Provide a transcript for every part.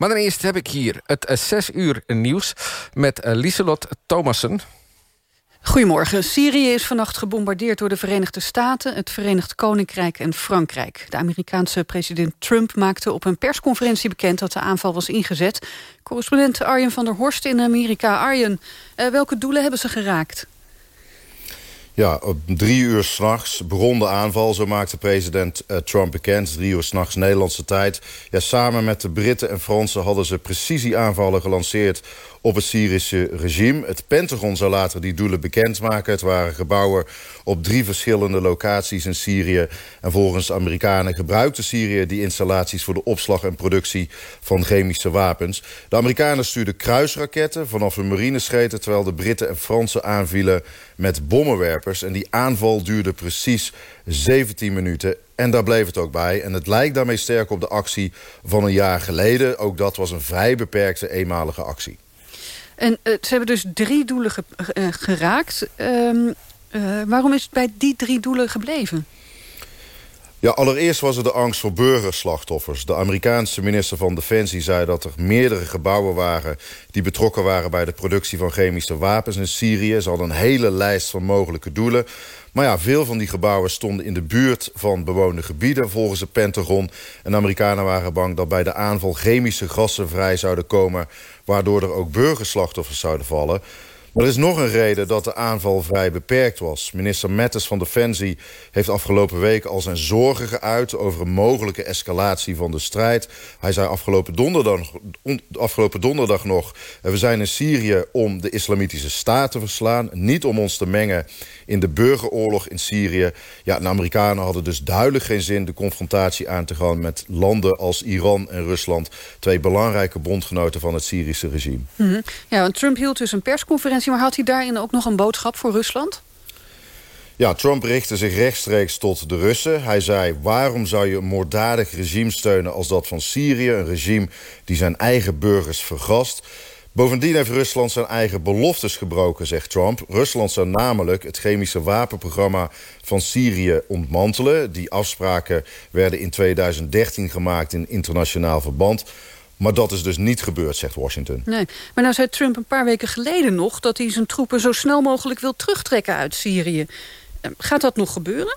Maar dan eerst heb ik hier het 6 uur nieuws met Lieselot Thomassen. Goedemorgen. Syrië is vannacht gebombardeerd door de Verenigde Staten... het Verenigd Koninkrijk en Frankrijk. De Amerikaanse president Trump maakte op een persconferentie bekend... dat de aanval was ingezet. Correspondent Arjen van der Horst in Amerika. Arjen, uh, welke doelen hebben ze geraakt? Ja, op drie uur s'nachts begon de aanval. Zo maakte president uh, Trump bekend. Drie uur s'nachts Nederlandse tijd. Ja, samen met de Britten en Fransen hadden ze precisieaanvallen gelanceerd op het Syrische regime. Het Pentagon zou later die doelen bekendmaken. Het waren gebouwen op drie verschillende locaties in Syrië. En volgens Amerikanen gebruikte Syrië die installaties... voor de opslag en productie van chemische wapens. De Amerikanen stuurden kruisraketten vanaf hun marinescheten... terwijl de Britten en Fransen aanvielen met bommenwerpers. En die aanval duurde precies 17 minuten. En daar bleef het ook bij. En het lijkt daarmee sterk op de actie van een jaar geleden. Ook dat was een vrij beperkte eenmalige actie. En uh, ze hebben dus drie doelen ge uh, geraakt. Um, uh, waarom is het bij die drie doelen gebleven? Ja, allereerst was er de angst voor burgerslachtoffers. De Amerikaanse minister van Defensie zei dat er meerdere gebouwen waren... die betrokken waren bij de productie van chemische wapens in Syrië. Ze hadden een hele lijst van mogelijke doelen. Maar ja, veel van die gebouwen stonden in de buurt van bewoonde gebieden... volgens het Pentagon. En de Amerikanen waren bang dat bij de aanval chemische gassen vrij zouden komen... waardoor er ook burgerslachtoffers zouden vallen... Maar er is nog een reden dat de aanval vrij beperkt was. Minister Mattis van Defensie heeft afgelopen week al zijn zorgen geuit... over een mogelijke escalatie van de strijd. Hij zei afgelopen donderdag, afgelopen donderdag nog... we zijn in Syrië om de islamitische staat te verslaan... niet om ons te mengen in de burgeroorlog in Syrië. Ja, de Amerikanen hadden dus duidelijk geen zin... de confrontatie aan te gaan met landen als Iran en Rusland... twee belangrijke bondgenoten van het Syrische regime. -hmm. Ja, want Trump hield dus een persconferentie maar had hij daarin ook nog een boodschap voor Rusland? Ja, Trump richtte zich rechtstreeks tot de Russen. Hij zei, waarom zou je een moorddadig regime steunen als dat van Syrië? Een regime die zijn eigen burgers vergast. Bovendien heeft Rusland zijn eigen beloftes gebroken, zegt Trump. Rusland zou namelijk het chemische wapenprogramma van Syrië ontmantelen. Die afspraken werden in 2013 gemaakt in internationaal verband. Maar dat is dus niet gebeurd, zegt Washington. Nee, maar nou zei Trump een paar weken geleden nog... dat hij zijn troepen zo snel mogelijk wil terugtrekken uit Syrië. Ehm, gaat dat nog gebeuren?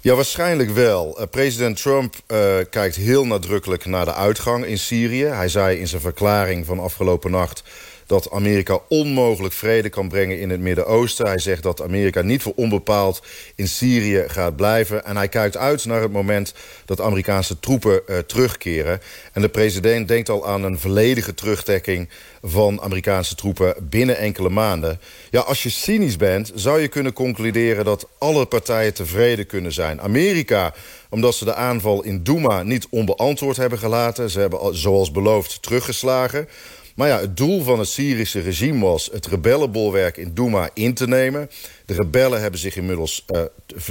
Ja, waarschijnlijk wel. Uh, president Trump uh, kijkt heel nadrukkelijk naar de uitgang in Syrië. Hij zei in zijn verklaring van afgelopen nacht dat Amerika onmogelijk vrede kan brengen in het Midden-Oosten. Hij zegt dat Amerika niet voor onbepaald in Syrië gaat blijven. En hij kijkt uit naar het moment dat Amerikaanse troepen uh, terugkeren. En de president denkt al aan een volledige terugtrekking van Amerikaanse troepen binnen enkele maanden. Ja, als je cynisch bent, zou je kunnen concluderen dat alle partijen tevreden kunnen zijn. Amerika, omdat ze de aanval in Douma niet onbeantwoord hebben gelaten. Ze hebben, zoals beloofd, teruggeslagen. Maar ja, het doel van het Syrische regime was het rebellenbolwerk in Douma in te nemen. De rebellen hebben zich inmiddels uh,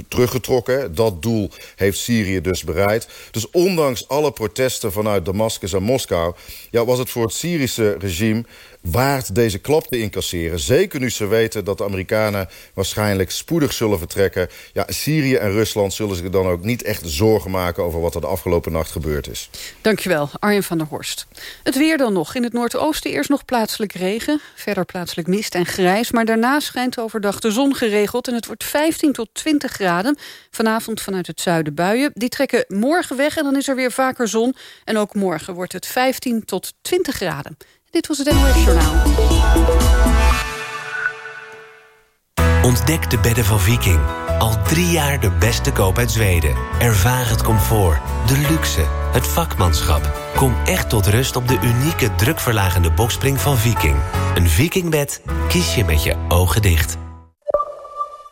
teruggetrokken. Dat doel heeft Syrië dus bereikt. Dus ondanks alle protesten vanuit Damascus en Moskou... Ja, was het voor het Syrische regime waard deze klap te incasseren. Zeker nu ze weten dat de Amerikanen waarschijnlijk spoedig zullen vertrekken. Ja, Syrië en Rusland zullen zich dan ook niet echt zorgen maken... over wat er de afgelopen nacht gebeurd is. Dankjewel, Arjen van der Horst. Het weer dan nog. In het noordoosten eerst nog plaatselijk regen. Verder plaatselijk mist en grijs. Maar daarna schijnt overdag de zon. En het wordt 15 tot 20 graden. Vanavond vanuit het zuiden buien. Die trekken morgen weg en dan is er weer vaker zon. En ook morgen wordt het 15 tot 20 graden. Dit was het NOS Journaal. Ontdek de bedden van Viking. Al drie jaar de beste koop uit Zweden. Ervaar het comfort, de luxe, het vakmanschap. Kom echt tot rust op de unieke drukverlagende bokspring van Viking. Een Vikingbed kies je met je ogen dicht.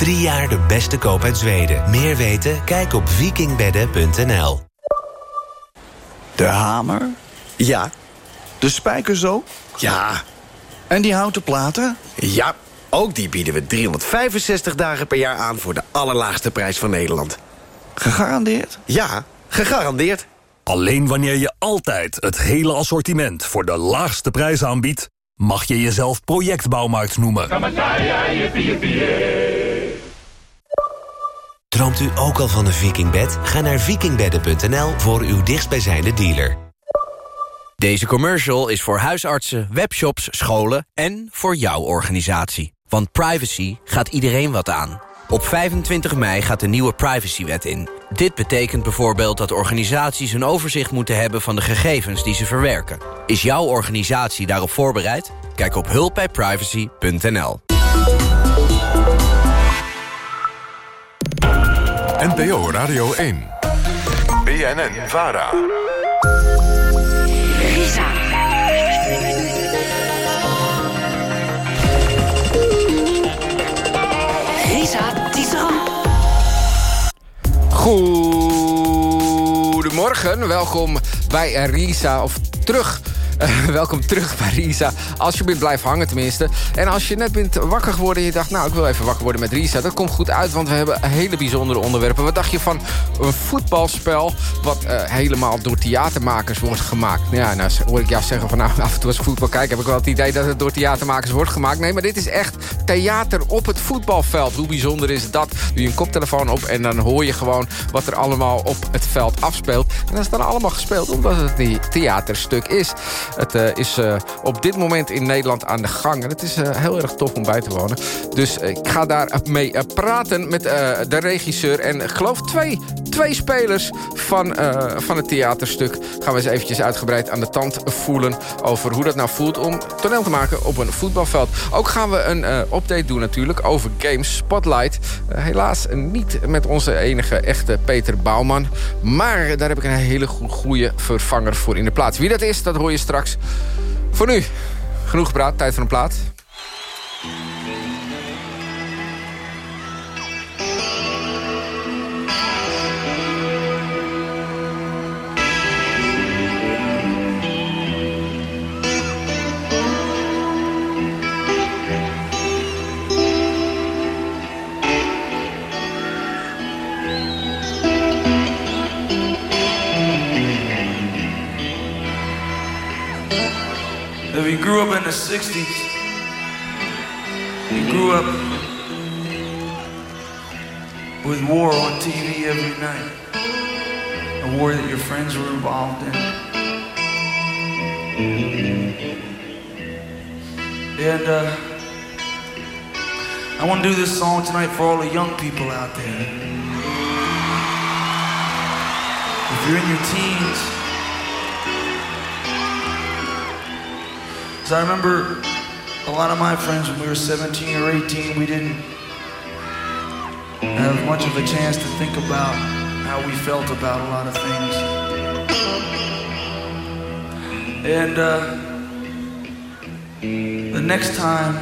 Drie jaar de beste koop uit Zweden. Meer weten? Kijk op vikingbedden.nl. De hamer? Ja. De spijker zo? Ja. En die houten platen? Ja, ook die bieden we 365 dagen per jaar aan... voor de allerlaagste prijs van Nederland. Gegarandeerd? Ja, gegarandeerd. Alleen wanneer je altijd het hele assortiment voor de laagste prijs aanbiedt... mag je jezelf projectbouwmarkt noemen. Droomt u ook al van een vikingbed? Ga naar vikingbedden.nl voor uw dichtstbijzijnde dealer. Deze commercial is voor huisartsen, webshops, scholen en voor jouw organisatie. Want privacy gaat iedereen wat aan. Op 25 mei gaat de nieuwe privacywet in. Dit betekent bijvoorbeeld dat organisaties een overzicht moeten hebben... van de gegevens die ze verwerken. Is jouw organisatie daarop voorbereid? Kijk op hulpbijprivacy.nl. NPO Radio 1. BNN Vara. Goedemorgen, welkom bij Risa, of terug uh, welkom terug bij Risa. Als je bent, blijf hangen tenminste. En als je net bent wakker geworden en je dacht... nou, ik wil even wakker worden met Risa. Dat komt goed uit, want we hebben hele bijzondere onderwerpen. Wat dacht je van een voetbalspel... wat uh, helemaal door theatermakers wordt gemaakt? Ja, nou hoor ik jou zeggen van... nou, af en toe als ik voetbal kijk... heb ik wel het idee dat het door theatermakers wordt gemaakt. Nee, maar dit is echt theater op het voetbalveld. Hoe bijzonder is dat? Doe je een koptelefoon op en dan hoor je gewoon... wat er allemaal op het veld afspeelt. En dat is dan allemaal gespeeld omdat het een theaterstuk is. Het uh, is uh, op dit moment in Nederland aan de gang. En het is uh, heel erg tof om bij te wonen. Dus ik ga daar mee praten met de regisseur. En ik geloof twee, twee spelers van, van het theaterstuk. Gaan we eens eventjes uitgebreid aan de tand voelen... over hoe dat nou voelt om toneel te maken op een voetbalveld. Ook gaan we een update doen natuurlijk over games Spotlight. helaas niet met onze enige echte Peter Bouwman. Maar daar heb ik een hele goede vervanger voor in de plaats. Wie dat is, dat hoor je straks voor nu, genoeg gepraat, tijd voor een plaat. Grew up in the 60s, you grew up with war on TV every night, a war that your friends were involved in. And uh, I want to do this song tonight for all the young people out there. If you're in your teens, I remember a lot of my friends when we were 17 or 18, we didn't have much of a chance to think about how we felt about a lot of things. And uh, the next time,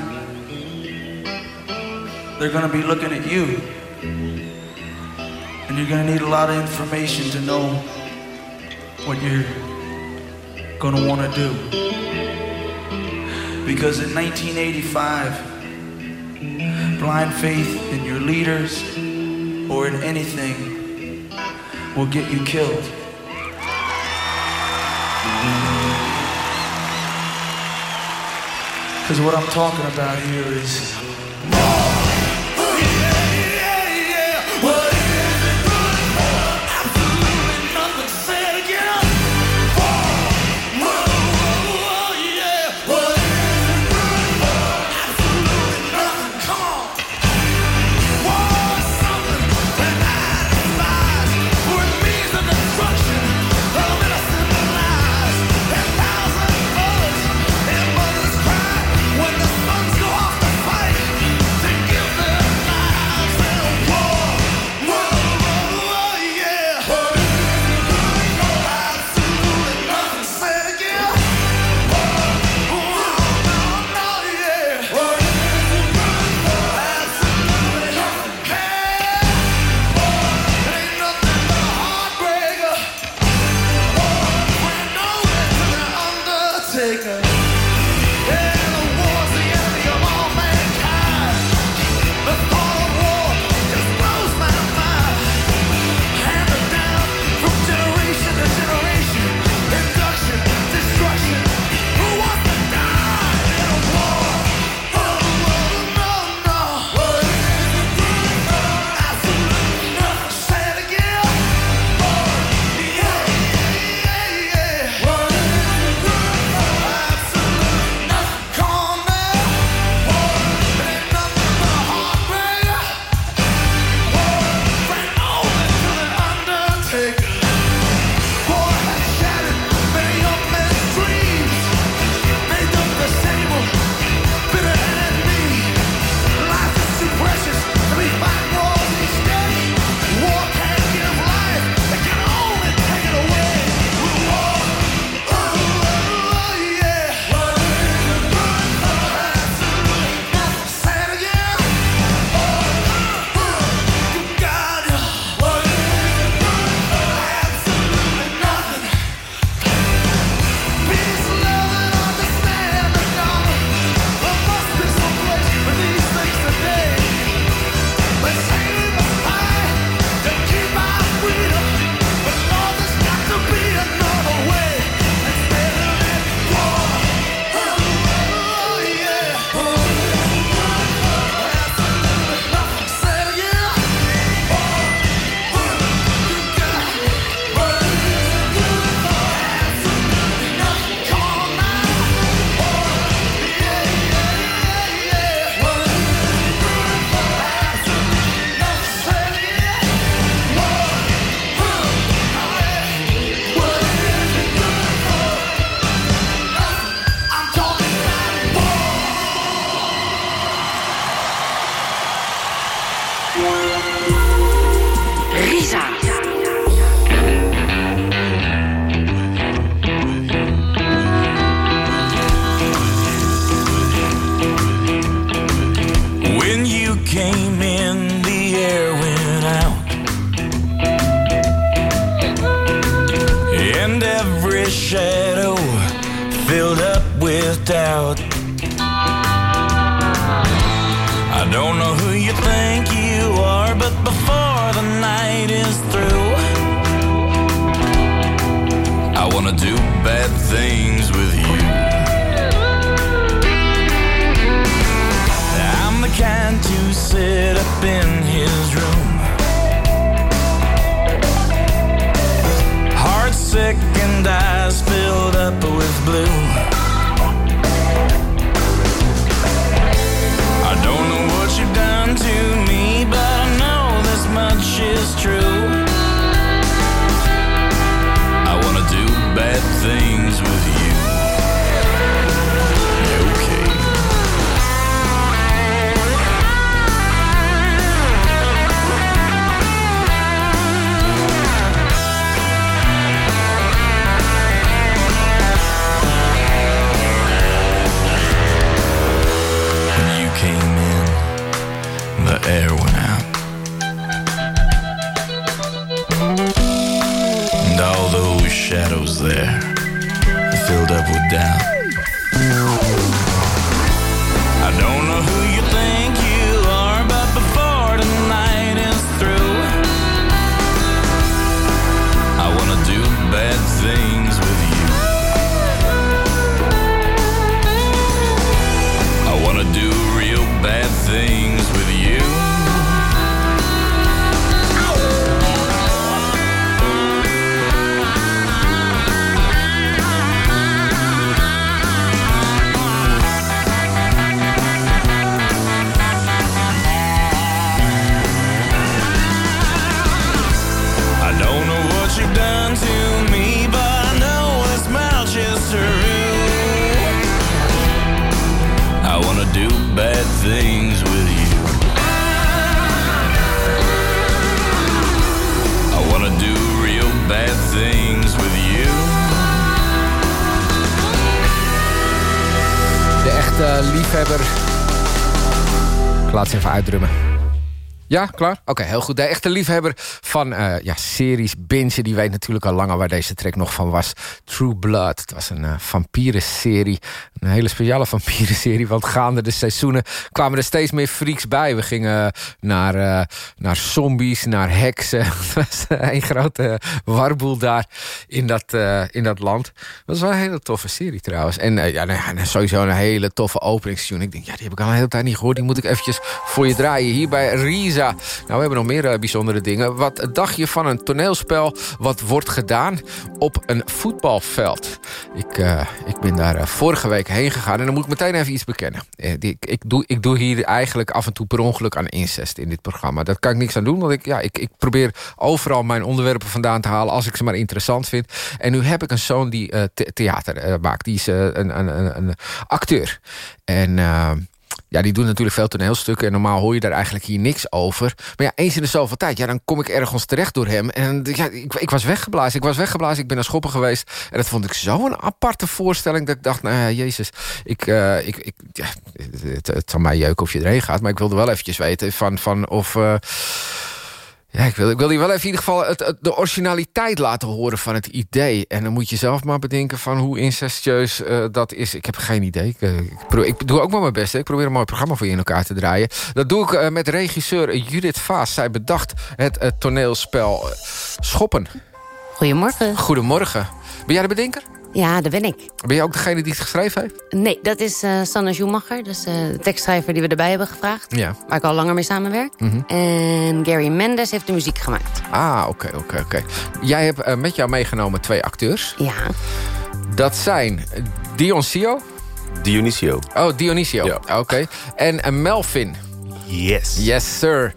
they're going to be looking at you. And you're going to need a lot of information to know what you're going to want to do. Because in 1985, blind faith in your leaders or in anything will get you killed. Because what I'm talking about here is is true. Klaar? Oké, heel goed. De echte liefhebber van eh, ja, series, bingen... die weet natuurlijk al langer waar deze track nog van was. True Blood. Het was een uh, vampierenserie. Een hele speciale vampierenserie. Want gaande de seizoenen kwamen er steeds meer freaks bij. We gingen naar, uh, naar zombies, naar heksen. Het was een grote warboel daar in dat, in dat land. Dat was wel een hele toffe serie trouwens. En ja, nou ja, sowieso een hele toffe openingstune. Ik denk, ja, die heb ik al een hele tijd niet gehoord. Die moet ik eventjes voor je draaien. Hier bij Riza. Nou, we hebben nog meer uh, bijzondere dingen. Wat dacht je van een toneelspel wat wordt gedaan op een voetbalveld? Ik, uh, ik ben daar uh, vorige week heen gegaan en dan moet ik meteen even iets bekennen. Ik, ik, doe, ik doe hier eigenlijk af en toe per ongeluk aan incest in dit programma. Dat kan ik niks aan doen, want ik, ja, ik, ik probeer overal mijn onderwerpen vandaan te halen... als ik ze maar interessant vind. En nu heb ik een zoon die the theater maakt. Die is een, een, een, een, acteur. En ja, die doen natuurlijk veel toneelstukken... en normaal hoor je daar eigenlijk hier niks over. Maar ja, eens in de zoveel tijd, ja, dan kom ik ergens terecht door hem. En ja, ik, ik was weggeblazen, ik was weggeblazen, ik ben naar Schoppen geweest. En dat vond ik zo'n aparte voorstelling... dat ik dacht, nou ja, jezus, ik, uh, ik, ik, ja, het, het zal mij jeuken of je erheen gaat... maar ik wilde wel eventjes weten van, van of... Uh, ja, ik wil, ik wil hier wel even in ieder geval het, het, de originaliteit laten horen van het idee. En dan moet je zelf maar bedenken van hoe incestueus uh, dat is. Ik heb geen idee. Ik, uh, ik, probeer, ik, doe ook maar mijn best. Hè. Ik probeer een mooi programma voor je in elkaar te draaien. Dat doe ik uh, met regisseur Judith Vaas. Zij bedacht het toneelspel Schoppen. Goedemorgen. Goedemorgen. Ben jij de bedenker? Ja, dat ben ik. Ben je ook degene die het geschreven heeft? Nee, dat is uh, Sanne Schumacher. Dus uh, de tekstschrijver die we erbij hebben gevraagd. Ja. Waar ik al langer mee samenwerk. Mhm. Mm -hmm. En Gary Mendes heeft de muziek gemaakt. Ah, oké, okay, oké, okay, oké. Okay. Jij hebt uh, met jou meegenomen twee acteurs. Ja. Dat zijn Dioncio. Dionisio. Oh, Dionisio. Ja. Oké. En Melvin. Yes. Yes, sir.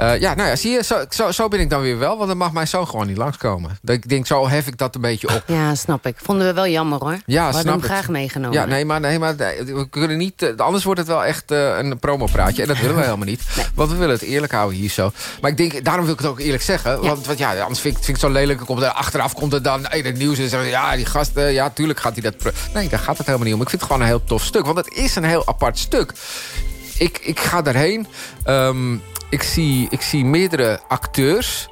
Uh, ja, nou ja, zie je, zo, zo, zo, ben ik dan weer wel. Want dan mag mijn zoon gewoon niet langskomen. Ik denk, zo hef ik dat een beetje op. Ja, snap ik. Vonden we wel jammer, hoor. Ja, we snap hem ik. graag meegenomen. Ja, nee, maar, nee, maar we kunnen niet... Uh, anders wordt het wel echt uh, een promopraatje. En dat willen we helemaal niet. Nee. Want we willen het eerlijk houden hier zo. Maar ik denk, daarom wil ik het ook eerlijk zeggen. Ja. Want, want ja, anders vind ik, vind ik het zo lelijk. Komt er, achteraf komt er dan in het nieuws en zeggen... ja, die gast, ja, tuurlijk gaat hij dat... Nee, daar gaat het helemaal niet om. Ik vind het gewoon een heel tof stuk. Want het is een heel apart stuk. Ik, ik ga daarheen... Um, ik zie, ik zie meerdere acteurs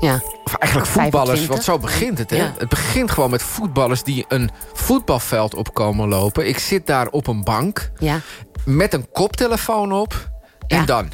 ja. Of eigenlijk voetballers, 25. want zo begint het. Hè? Ja. Het begint gewoon met voetballers die een voetbalveld opkomen lopen. Ik zit daar op een bank Ja. met een koptelefoon op. En Ja. dan?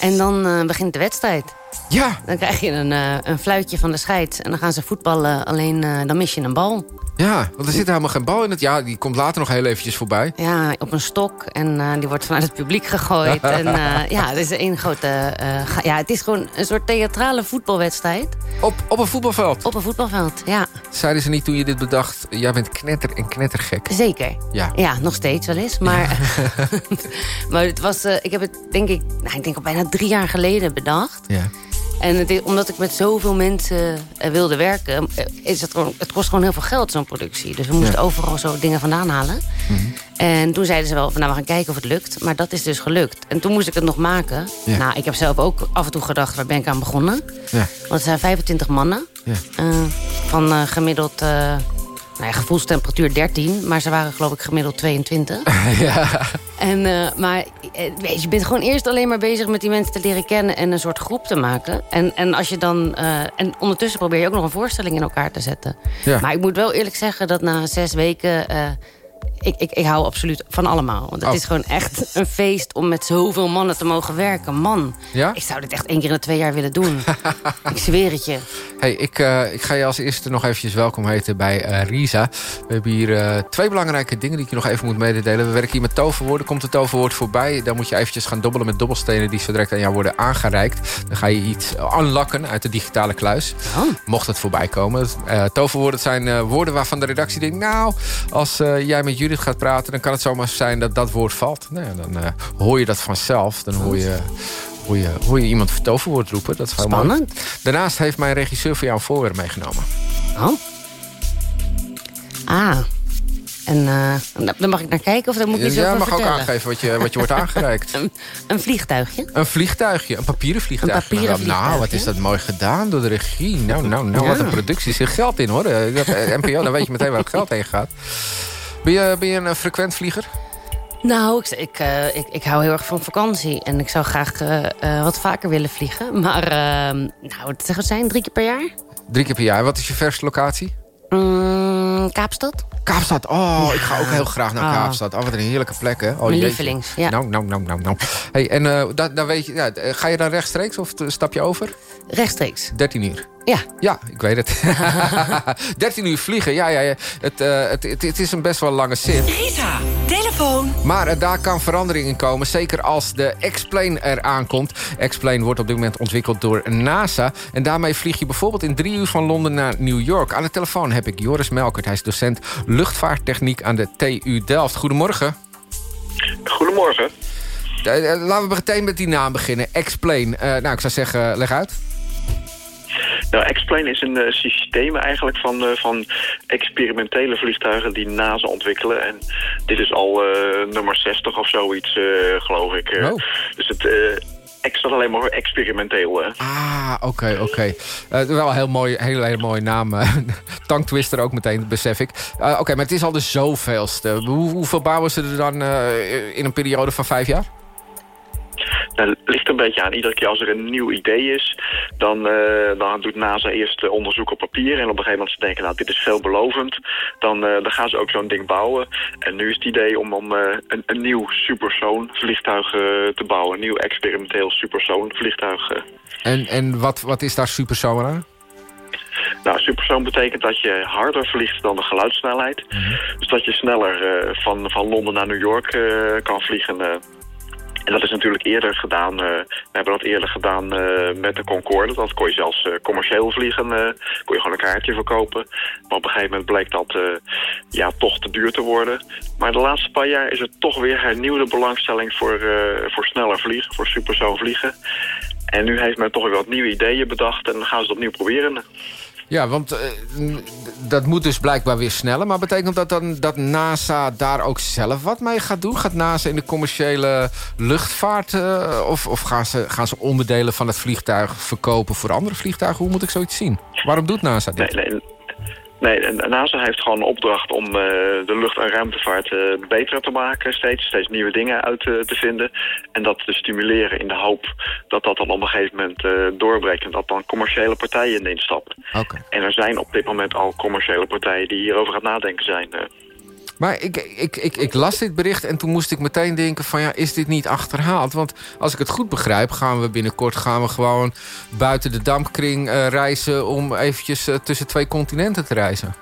En dan eh, begint de wedstrijd. Ja. Dan krijg je een, eh, een fluitje van de scheids. En dan gaan ze voetballen, alleen eh, dan mis je een bal. Ja, want er zit helemaal geen bal in het. Ja, die komt later nog heel eventjes voorbij. Ja, op een stok. En eh, die wordt vanuit het publiek gegooid. en ja, het is één grote... ja, het is gewoon een soort theatrale voetbalwedstrijd. Op, op een voetbalveld? Op een voetbalveld, ja. Zeiden ze niet toen je dit bedacht... jij bent knetter en knettergek. Zeker. Ja. Ja, nog steeds wel eens. Maar, maar het was, ik heb het denk ik, nou, ik denk al bijna drie jaar geleden bedacht. Ja. En het is, omdat ik met zoveel mensen eh, wilde werken... eh, is het, gewoon, het kost gewoon heel veel geld, zo'n productie. Dus we moesten Ja. overal zo dingen vandaan halen. En toen zeiden ze wel, van, nou, we gaan kijken of het lukt. Maar dat is dus gelukt. En toen moest ik het nog maken. Ja. Nou, ik heb zelf ook af en toe gedacht, waar ben ik aan begonnen? Ja. Want het zijn 25 mannen. Ja. Eh, van gemiddeld, nou ja, gevoelstemperatuur 13. Maar ze waren geloof ik gemiddeld 22. ja. En, eh, maar eh, weet je, je bent gewoon eerst alleen maar bezig met die mensen te leren kennen... en een soort groep te maken. En, en, als je dan, eh, en ondertussen probeer je ook nog een voorstelling in elkaar te zetten. Ja. Maar ik moet wel eerlijk zeggen dat na zes weken... ik, ik, ik hou absoluut van allemaal. Want het Oh. is gewoon echt een feest om met zoveel mannen te mogen werken. Man, Ja? ik zou dit echt één keer in de twee jaar willen doen. ik zweer het je. Hey, ik, eh, ik ga je als eerste nog eventjes welkom heten bij eh, Risa. We hebben hier eh, twee belangrijke dingen die ik je nog even moet mededelen. We werken hier met toverwoorden. Komt het toverwoord voorbij, dan moet je eventjes gaan dobbelen met dobbelstenen... die zo direct aan jou worden aangereikt. Dan ga je iets unlocken uit de digitale kluis. Mocht het voorbij komen. Toverwoorden zijn woorden waarvan de redactie denkt... nou, als jij met Judith gaat praten... dan kan het zomaar zijn dat dat woord valt. Nou, ja, dan eh, hoor je dat vanzelf. Dan hoor je... Hoor je, hoor je iemand voor toverwoord roepen. Dat is. Spannend. Daarnaast heeft mijn regisseur voor jou een voorwerp meegenomen. Oh. Ah. En eh, dan mag ik naar kijken of dan moet ik iets Ja, over mag ook aangeven wat je, wat je wordt aangereikt. een, een vliegtuigje. Een vliegtuigje, een papieren vliegtuigje. Een papieren nou, nou, wat is dat mooi gedaan door de regie. Nou, nou, nou, Ja. wat een productie. Er zit geld in, hoor. Dat, eh, NPO, dan weet je meteen waar het geld heen gaat. Ben je, ben je een eh, frequent vlieger? Nou, ik, ik, eh, ik, ik hou heel erg van vakantie. En ik zou graag eh, wat vaker willen vliegen. Maar, eh, nou, wat zeggen zijn? Drie keer per jaar? Drie keer per jaar. Wat is je verste locatie? Mm, Kaapstad? Kaapstad. Oh, ik ga ook heel graag naar Ah. Kaapstad. Oh, wat een heerlijke plek, hè? Oh, Mijn lievelings, ja. Nou, nou, nou, nou, nou. Hey, en dan, weet je, ja, ga je dan rechtstreeks of stap je over? Rechtstreeks. 13 uur. Ja. Ja, ik weet het. 13 uur vliegen, ja, ja, ja. Het, eh, het, het, het is een best wel lange zit. Risa, telefoon. Maar eh, daar kan verandering in komen, zeker als de X-Plane eraan komt. X-Plane wordt op dit moment ontwikkeld door NASA. En daarmee vlieg je bijvoorbeeld in drie uur van Londen naar New York. Aan de telefoon heb ik Joris Melkert. Hij is docent luchtvaarttechniek aan de TU Delft. Goedemorgen. Goedemorgen. Eh, laten we meteen met die naam beginnen. X-Plane. Eh, nou, ik zou zeggen, leg uit. Nou, X-Plane is een eh, systeem eigenlijk van, eh, van experimentele vliegtuigen die NASA ontwikkelen. En dit is al eh, nummer 60 of zoiets, geloof ik. eh. Dus het X staat alleen maar voor experimenteel. Ah, oké, oké. Wel een heel mooi, hele, hele mooie naam. Tanktwister ook meteen, besef ik. Oké, maar het is al de zoveelste. Hoe, hoeveel bouwen ze er dan in een periode van vijf jaar? Nou, het ligt een beetje aan. Iedere keer als er een nieuw idee is, dan, eh, dan doet NASA eerst eh, onderzoek op papier. En op een gegeven moment ze denken, nou, dit is veelbelovend. Dan, eh, dan gaan ze ook zo'n ding bouwen. En nu is het idee om, om een, een nieuw supersoon vliegtuig te bouwen. Een nieuw experimenteel supersoon vliegtuig. En, en wat, wat is daar supersoon aan? Nou, supersoon betekent dat je harder vliegt dan de geluidssnelheid. Dus dat je sneller van, van Londen naar New York kan vliegen. En dat is natuurlijk eerder gedaan. eh, we hebben dat eerder gedaan eh, met de Concorde. Dat kon je zelfs eh, commercieel vliegen. kon je gewoon een kaartje verkopen. Maar op een gegeven moment bleek dat ja, toch te duur te worden. Maar de laatste paar jaar is er toch weer hernieuwde belangstelling voor, voor sneller vliegen. Voor supersoon vliegen. En nu heeft men toch weer wat nieuwe ideeën bedacht. En dan gaan ze het opnieuw proberen. Ja, want eh, dat moet dus blijkbaar weer sneller. Maar betekent dat dan dat NASA daar ook zelf wat mee gaat doen? Gaat NASA in de commerciële luchtvaart... eh, of, of gaan, ze, gaan ze onderdelen van het vliegtuig verkopen voor andere vliegtuigen? Hoe moet ik zoiets zien? Waarom doet NASA dit? Nee, NASA heeft gewoon een opdracht om uh, de lucht- en ruimtevaart uh, beter te maken. Steeds, steeds nieuwe dingen uit uh, te vinden. En dat te stimuleren in de hoop dat dat dan op een gegeven moment doorbreekt. En dat dan commerciële partijen instappen. Okay. En er zijn op dit moment al commerciële partijen die hierover aan het nadenken zijn. Maar ik, ik, ik, ik las dit bericht en toen moest ik meteen denken van... ja, is dit niet achterhaald? Want als ik het goed begrijp, gaan we binnenkort gaan we gewoon... buiten de dampkring uh, reizen om eventjes uh, tussen twee continenten te reizen.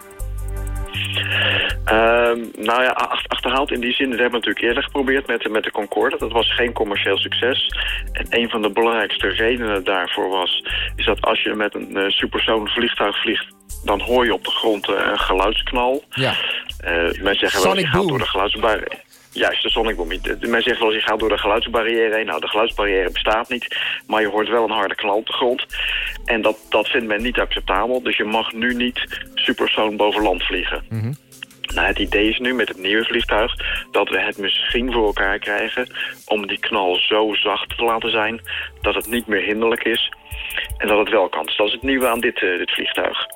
Uh, nou ja, achterhaald in die zin, dat hebben we natuurlijk eerder geprobeerd met, met de Concorde. Dat was geen commercieel succes. En een van de belangrijkste redenen daarvoor was... is dat als je met een uh, supersoon vliegtuig vliegt dan hoor je op de grond uh, een geluidsknal. Ja. Uh, men zeggen wel, je gaat door de geluidsbarrière. Juist, de sonic boom. Men zegt wel, je gaat door de geluidsbarrière heen. Nou, de geluidsbarrière bestaat niet. Maar je hoort wel een harde knal op de grond. En dat, dat vindt men niet acceptabel. Dus je mag nu niet supersoon boven land vliegen. Mm -hmm. Nou, het idee is nu met het nieuwe vliegtuig dat we het misschien voor elkaar krijgen om die knal zo zacht te laten zijn dat het niet meer hinderlijk is en dat het wel kan. Dus dat is het nieuwe aan dit, uh, dit vliegtuig.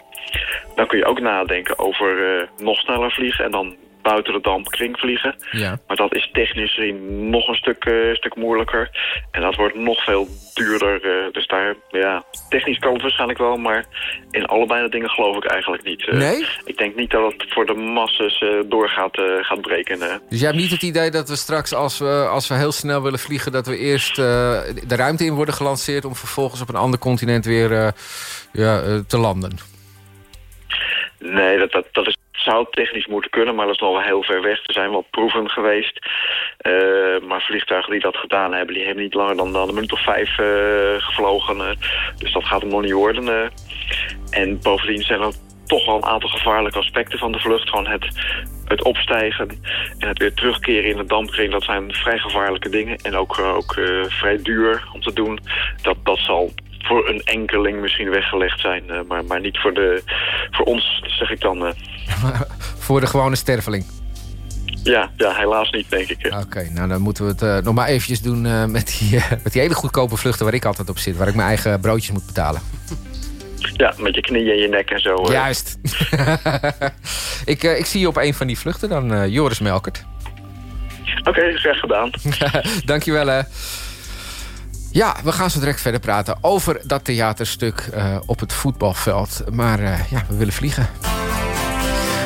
Dan kun je ook nadenken over uh, nog sneller vliegen en dan buiten de dampkring vliegen. Ja. Maar dat is technisch gezien nog een stuk, uh, stuk moeilijker. En dat wordt nog veel duurder. Uh, dus daar, ja, technisch kan het waarschijnlijk wel, maar in allebei de dingen geloof ik eigenlijk niet. nee? Ik denk niet dat het voor de masses doorgaat gaat breken. Dus jij hebt niet het idee dat we straks, als we, als we heel snel willen vliegen... dat we eerst de ruimte in worden gelanceerd... om vervolgens op een ander continent weer ja, te landen? Nee, dat, dat, dat is, zou technisch moeten kunnen, maar dat is nog wel heel ver weg. Er zijn wel proeven geweest. Uh, maar vliegtuigen die dat gedaan hebben, die hebben niet langer dan, dan een minuut of vijf uh, gevlogen. Uh, dus dat gaat hem nog niet worden. en bovendien zijn er toch wel een aantal gevaarlijke aspecten van de vlucht. Gewoon het, het opstijgen en het weer terugkeren in de dampkring. Dat zijn vrij gevaarlijke dingen. En ook, ook vrij duur om te doen. Dat, dat zal voor een enkeling misschien weggelegd zijn. Uh, maar, maar niet voor, de, voor ons, zeg ik dan. Uh. voor de gewone sterveling? Ja, ja helaas niet, denk ik. Oké, okay, nou dan moeten we het uh, nog maar eventjes doen met, die, met die hele goedkope vluchten... waar ik altijd op zit, waar ik mijn eigen broodjes moet betalen. Ja, met je knieën en je nek en zo. Juist. ik, ik zie je op een van die vluchten dan, Joris Melkert. Oké, okay, graag gedaan. Dankjewel, hè. Ja, we gaan zo direct verder praten over dat theaterstuk uh, op het voetbalveld. Maar uh, ja, we willen vliegen.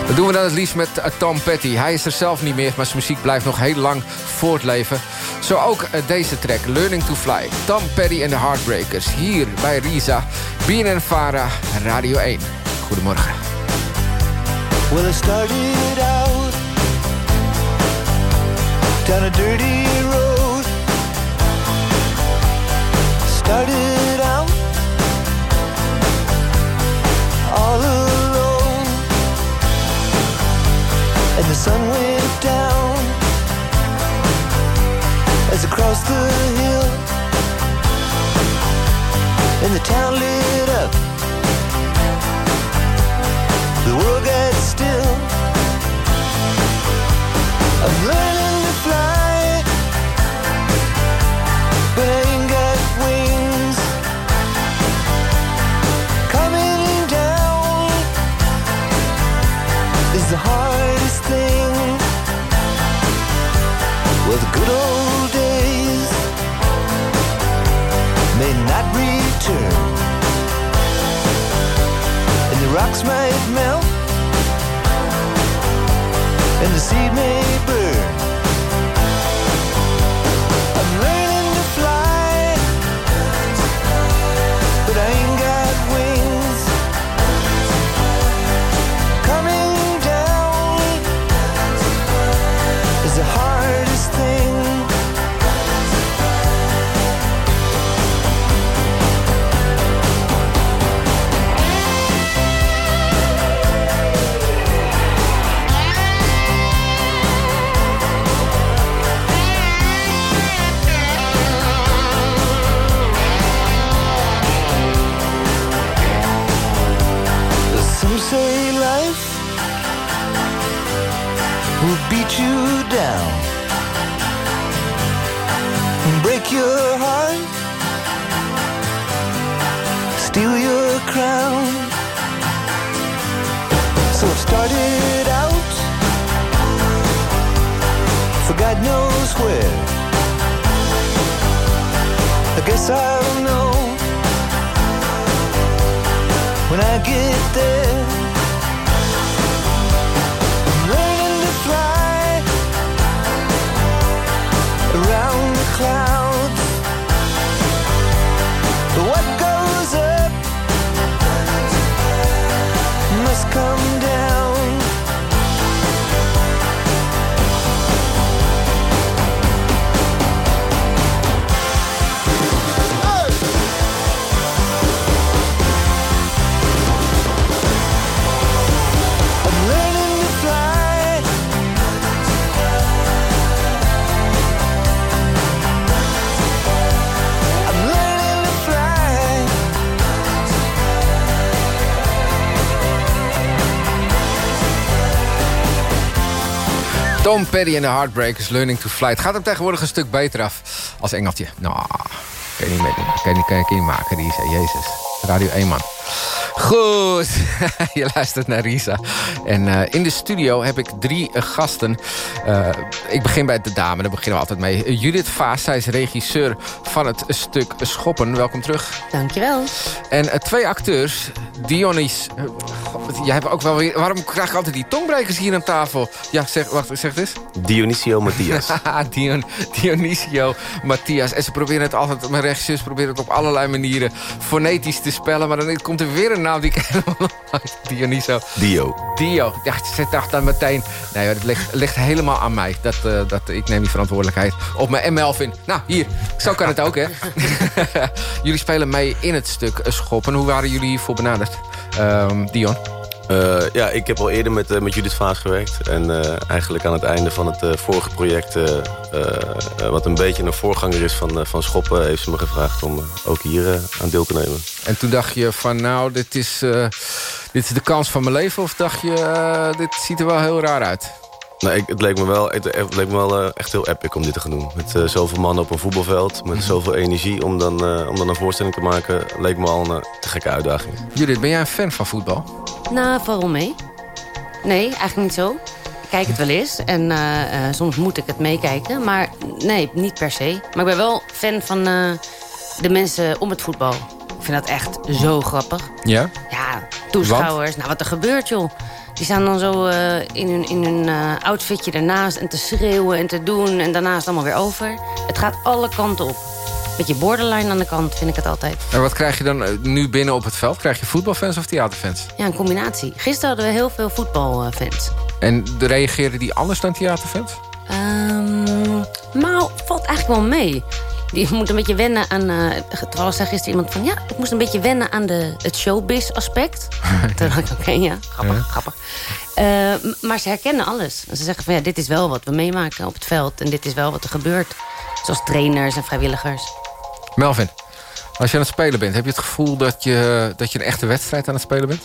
Dat doen we dan het liefst met uh, Tom Petty. Hij is er zelf niet meer, maar zijn muziek blijft nog heel lang voortleven. Zo ook deze track, Learning to Fly. Tom Petty en de Heartbreakers. Hier bij Risa, BNN Vara, Radio 1. Goedemorgen. Well, I out a dirty started out all alone, and the sun went down as across the hill, and the town lit up. The world got still. Rocks might melt, and the sea may burn. Tom Petty en de Heartbreakers, Learning to Fly. Het gaat hem tegenwoordig een stuk beter af als Engeltje. Nou, kan je niet mee doen. Kan je kan je, niet maken, Risa. Jezus. Radio 1, man. Goed, je luistert naar Risa. En eh, in de studio heb ik drie eh, gasten. Eh, ik begin bij de dame, daar beginnen we altijd mee. Judith Vaas, zij is regisseur van het stuk Schoppen. Welkom terug. Dankjewel. En twee acteurs, Dionys... God, jij hebt ook wel weer... Waarom krijg ik altijd die tongbrekers hier aan tafel? Ja, zeg, wacht, zeg het eens. Dionisio Matthias. Dion, Dionisio Matthias. En ze proberen het altijd, mijn regisseurs proberen het op allerlei manieren fonetisch te spellen. Maar dan komt er weer een naam die ik helemaal Dioniso. Dio. Dio. Ja, ze dacht dan meteen... Nee, het ligt, ligt helemaal aan mij. Dat, eh, dat, ik neem die verantwoordelijkheid op me. En Melvin. Nou, hier. Zo kan het ook, hè. jullie spelen mee in het stuk Schoppen. Hoe waren jullie hiervoor benaderd? Ehm, Dion? Eh, ja, ik heb al eerder met, eh, met Judith Vaas gewerkt. En eh, eigenlijk aan het einde van het vorige project... wat een beetje een voorganger is van, van Schoppen... heeft ze me gevraagd om ook hier aan deel te nemen. En toen dacht je van, nou, dit is, dit is de kans van mijn leven? Of dacht je, dit ziet er wel heel raar uit? Nou, ik, het leek me wel, het, het leek me wel eh, echt heel epic om dit te gaan doen. Met eh, zoveel mannen op een voetbalveld, met zoveel energie... om dan, eh, om dan een voorstelling te maken, leek me al een te gekke uitdaging. Judith, ben jij een fan van voetbal? Nou, waarom mee? Nee, eigenlijk niet zo. Ik kijk het wel eens en eh, eh, soms moet ik het meekijken. Maar nee, niet per se. Maar ik ben wel fan van eh, de mensen om het voetbal. Ik vind dat echt zo grappig. Ja? Ja, toeschouwers. Nou, wat er gebeurt, joh. Die staan dan zo eh, in hun, in hun eh, outfitje ernaast... en te schreeuwen en te doen en daarna is het allemaal weer over. Het gaat alle kanten op. Beetje borderline aan de kant, vind ik het altijd. En wat krijg je dan eh, nu binnen op het veld? Krijg je voetbalfans of theaterfans? Ja, een combinatie. Gisteren hadden we heel veel voetbalfans. En de reageren die anders dan theaterfans? Ehm nou, valt eigenlijk wel mee. Die moet een beetje wennen aan... eh toevallig zei gisteren iemand van... ja, ik moest een beetje wennen aan de, het showbiz-aspect. Toen dacht ik, oké, ja, grappig, Ja. grappig. Eh, maar ze herkennen alles. En ze zeggen van, ja, dit is wel wat we meemaken op het veld. En dit is wel wat er gebeurt. Zoals trainers en vrijwilligers. Melvin, als je aan het spelen bent... heb je het gevoel dat je, dat je een echte wedstrijd aan het spelen bent?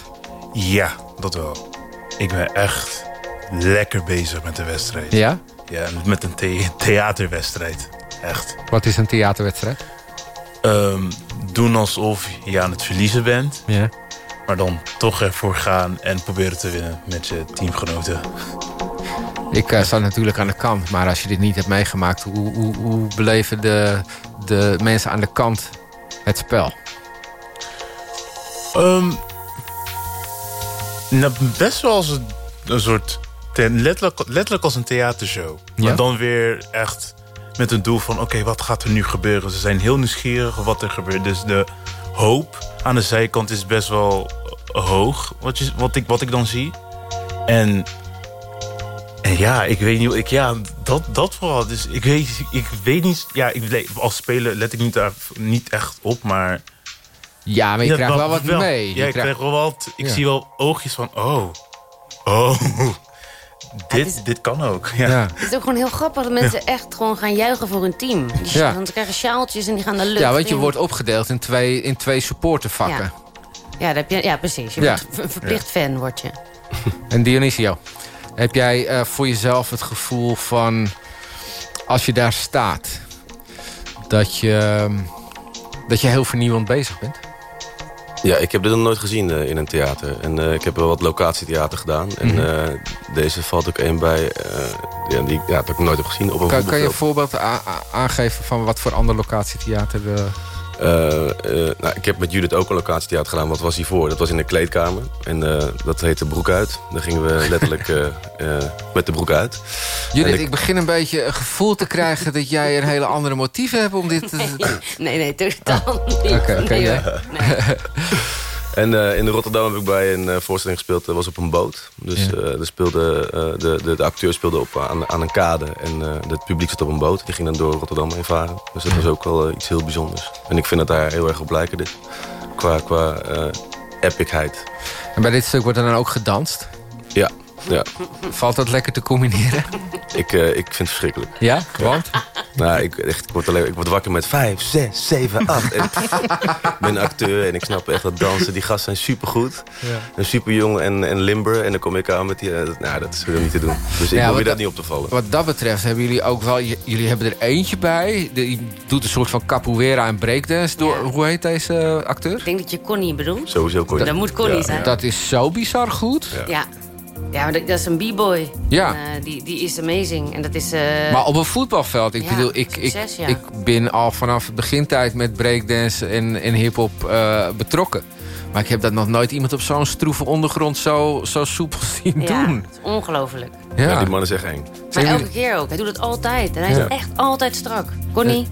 Ja, dat wel. Ik ben echt lekker bezig met de wedstrijd. Ja? Ja, met een the- theaterwedstrijd. Echt. Wat is een theaterwedstrijd? Ehm, doen alsof je aan het verliezen bent. Ja. Maar dan toch ervoor gaan en proberen te winnen met je teamgenoten. Ik eh, sta natuurlijk aan de kant, maar als je dit niet hebt meegemaakt... hoe, hoe, hoe beleven de, de mensen aan de kant het spel? Ehm, nou, best wel als een, een soort... letterlijk, letterlijk als een theatershow. Ja? Maar dan weer echt met een doel van... oké, wat gaat er nu gebeuren? Ze zijn heel nieuwsgierig wat er gebeurt. Dus de hoop aan de zijkant is best wel eh, hoog. Wat, je, wat, ik, wat ik dan zie. En, en ja, ik weet niet... Ik, ja, dat, dat vooral. Dus ik weet, ik weet niet... Ja, ik, als speler let ik niet, daar, niet echt op, maar... Ja, maar je krijgt wel wat mee. Je Ja, ik krijg wel wat. Ik Ja. zie wel oogjes van, oh, oh, dit, dit kan ook. Ja. Ja. Het is ook gewoon heel grappig dat mensen echt gewoon gaan juichen voor hun team. Die, Ja. Want ze krijgen sjaaltjes en die gaan de lucht Ja, want je in. wordt opgedeeld in twee, in twee supportervakken. Ja, dat heb je, ja precies. Je Ja. wordt een verplicht fan, word je. En Dionisio, heb jij eh, voor jezelf het gevoel van... als je daar staat... dat je, ehm, dat je heel vernieuwend bezig bent? Ja, ik heb dit nog nooit gezien eh, in een theater. En eh, ik heb wel wat locatietheater gedaan. En Mhm. eh, deze valt ook een bij... ja, die ja, dat ik nooit heb gezien op een Kan, kan je een voorbeeld aangeven van wat voor andere locatietheater... eh, Eh, nou, ik heb met Judith ook een locatietheater gedaan. Wat was hiervoor? Dat was in de kleedkamer. En eh, dat heette Broek Uit. Daar gingen we letterlijk met de broek uit. Judith, ik... begin een beetje een gevoel te krijgen... dat jij een hele andere motieven hebt om dit te... Nee, nee, totaal niet. Oké, oké, Nee, ja. En eh, in Rotterdam heb ik bij een eh, voorstelling gespeeld. Dat was op een boot. Dus Ja. eh, speelde, eh, de, de, de acteur speelde op, aan, aan een kade. En eh, het publiek zat op een boot. Die ging dan door Rotterdam heen varen. Dus dat was ook wel eh, iets heel bijzonders. En ik vind dat daar heel erg op lijken dit. Qua, qua eh, epicheid. En bij dit stuk wordt er dan ook gedanst? Ja, ja. Valt dat lekker te combineren? Ik, eh, ik vind het verschrikkelijk. Ja, want? Nou, ik, echt, ik, word alleen, ik word wakker met 5, 6, 7, 8. En ik ben acteur en ik snap echt dat dansen. Die gasten zijn supergoed. Ja. En super jong en, en limber. En dan kom ik aan met die... eh, dat- nou, dat is gewoon niet te doen. Dus ik Ja, probeer dat dat- niet op te vallen. Wat dat betreft hebben jullie ook wel... Jullie hebben er eentje bij. Die doet een soort van capoeira en breakdance. Door, Hoe heet deze eh, acteur? Ik denk dat je Connie bedoelt. Sowieso Connie. Dat moet Connie zijn. Dat is zo bizar goed. Ja. Ja, maar dat, dat is een b-boy. Ja. En, eh, die, die is amazing. En dat is... eh, Maar op een voetbalveld. Ik ja, bedoel, ik, ik, ja. ik ben al vanaf het begintijd met breakdance en, en hiphop eh, betrokken. Maar ik heb dat nog nooit iemand op zo'n stroeve ondergrond zo, zo soepel zien ja, doen. het is ongelooflijk. Ja. Ja, die man is echt eng. Maar elke keer ook. Hij doet het altijd. En hij Ja. is echt altijd strak. Connie,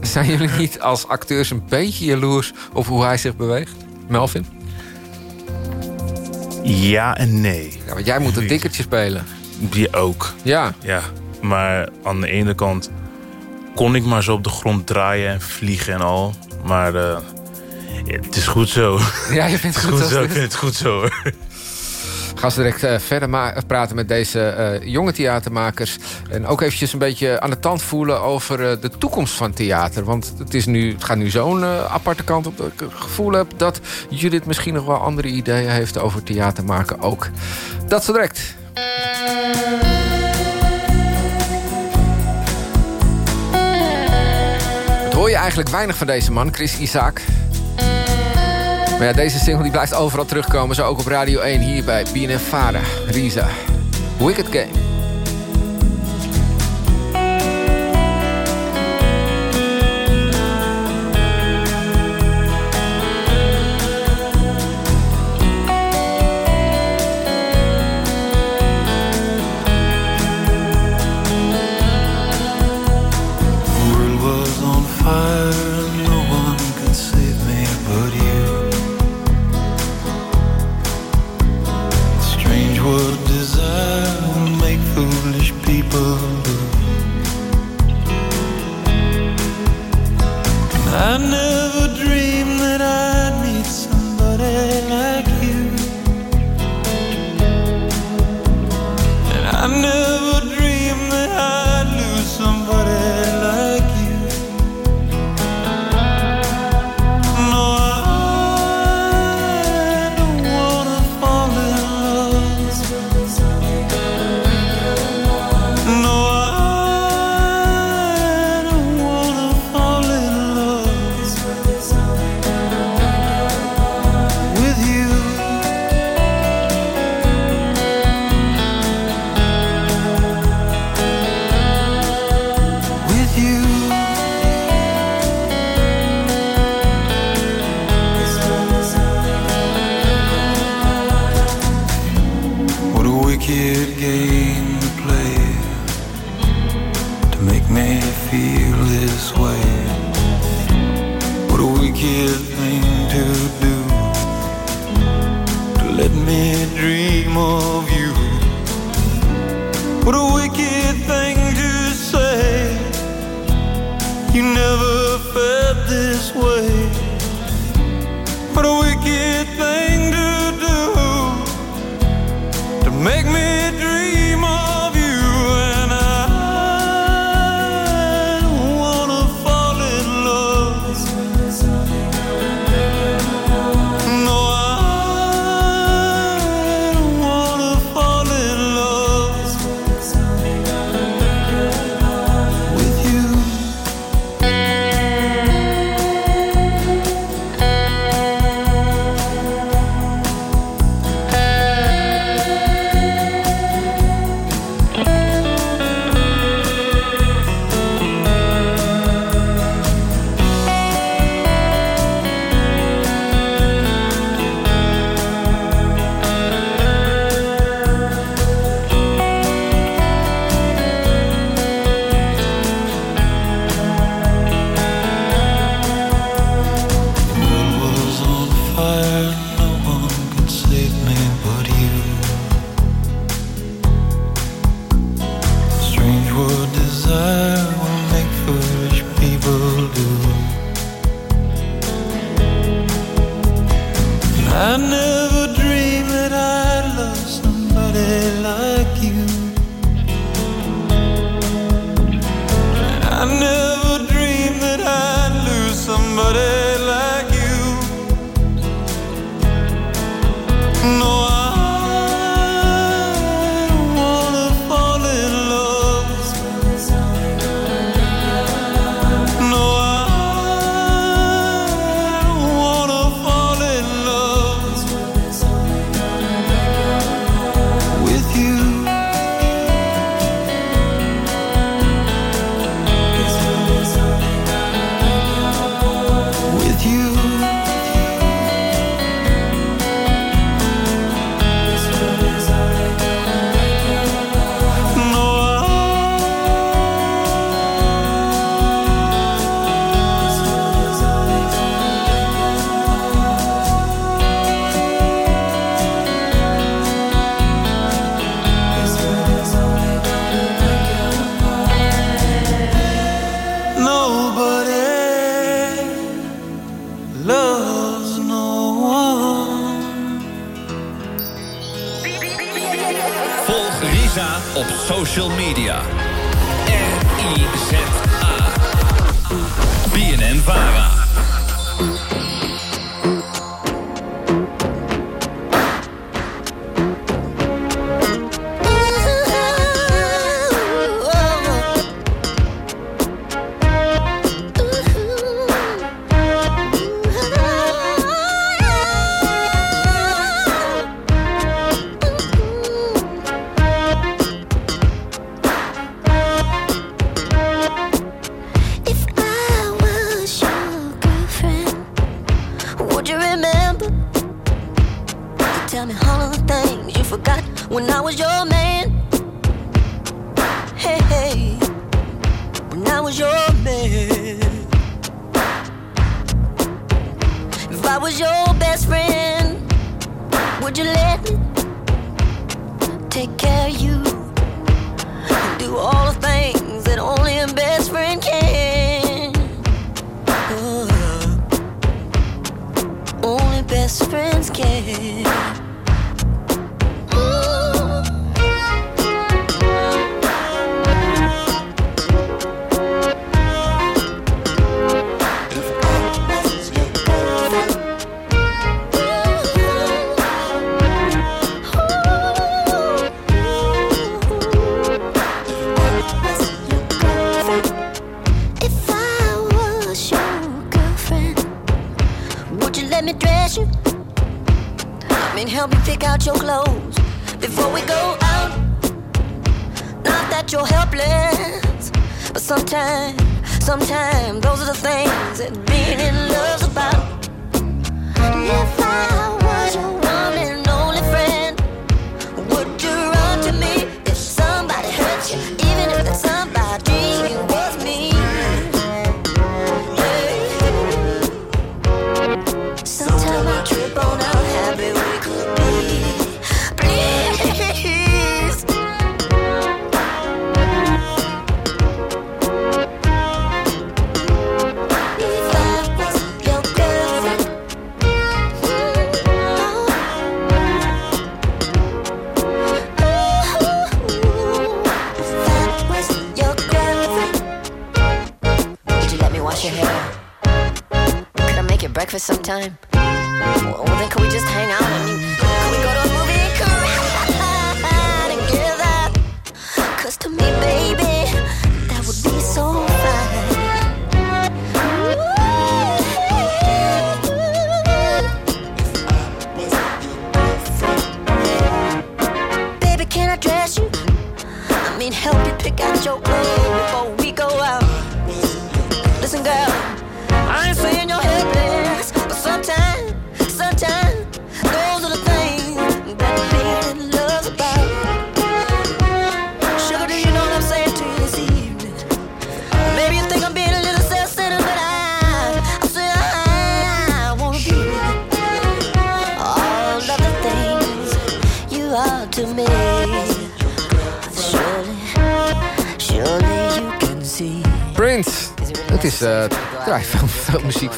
zijn jullie niet als acteurs een beetje jaloers op hoe hij zich beweegt? Melvin? Ja en nee. Ja, want jij moet een dikkertje spelen. Die ook. Ja. Ja, maar aan de ene kant kon ik maar zo op de grond draaien en vliegen en al. Maar eh, het is goed zo. Ja, je vindt het goed goed zo. Ik vind het goed zo. hoor. Gaan ze direct eh, verder praten met deze eh, jonge theatermakers. En ook eventjes een beetje aan de tand voelen over eh, de toekomst van theater. Want het, is nu, het gaat nu zo'n aparte kant op. Dat ik het gevoel heb dat Judith misschien nog wel andere ideeën heeft over theater maken ook. Dat zo direct. Hoor je eigenlijk weinig van deze man, Chris Isaac. Maar ja, deze single die blijft overal terugkomen. Zo ook op Radio 1 hier bij BNF Vara. Risa. Wicked Game.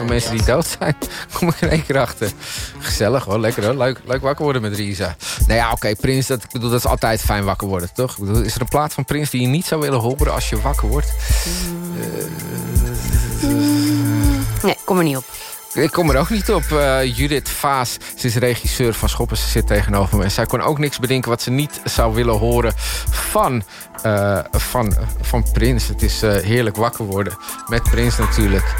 Mensen die dood zijn. Kom ik er één keer achter. Gezellig hoor, lekker hoor. Leuk, leuk wakker worden met Risa. Nou ja, oké, Prince, dat, ik bedoel, dat is altijd fijn wakker worden, toch? Ik bedoel, is er een plaat van Prince die je niet zou willen horen als je wakker wordt? Nee, kom er niet op. Ik kom er ook niet op. Eh, Judith Vaas, ze is regisseur van Schoppen. Ze zit tegenover me. En zij kon ook niks bedenken wat ze niet zou willen horen van, eh, van, van Prins. Het is eh, heerlijk wakker worden. Met Prins natuurlijk.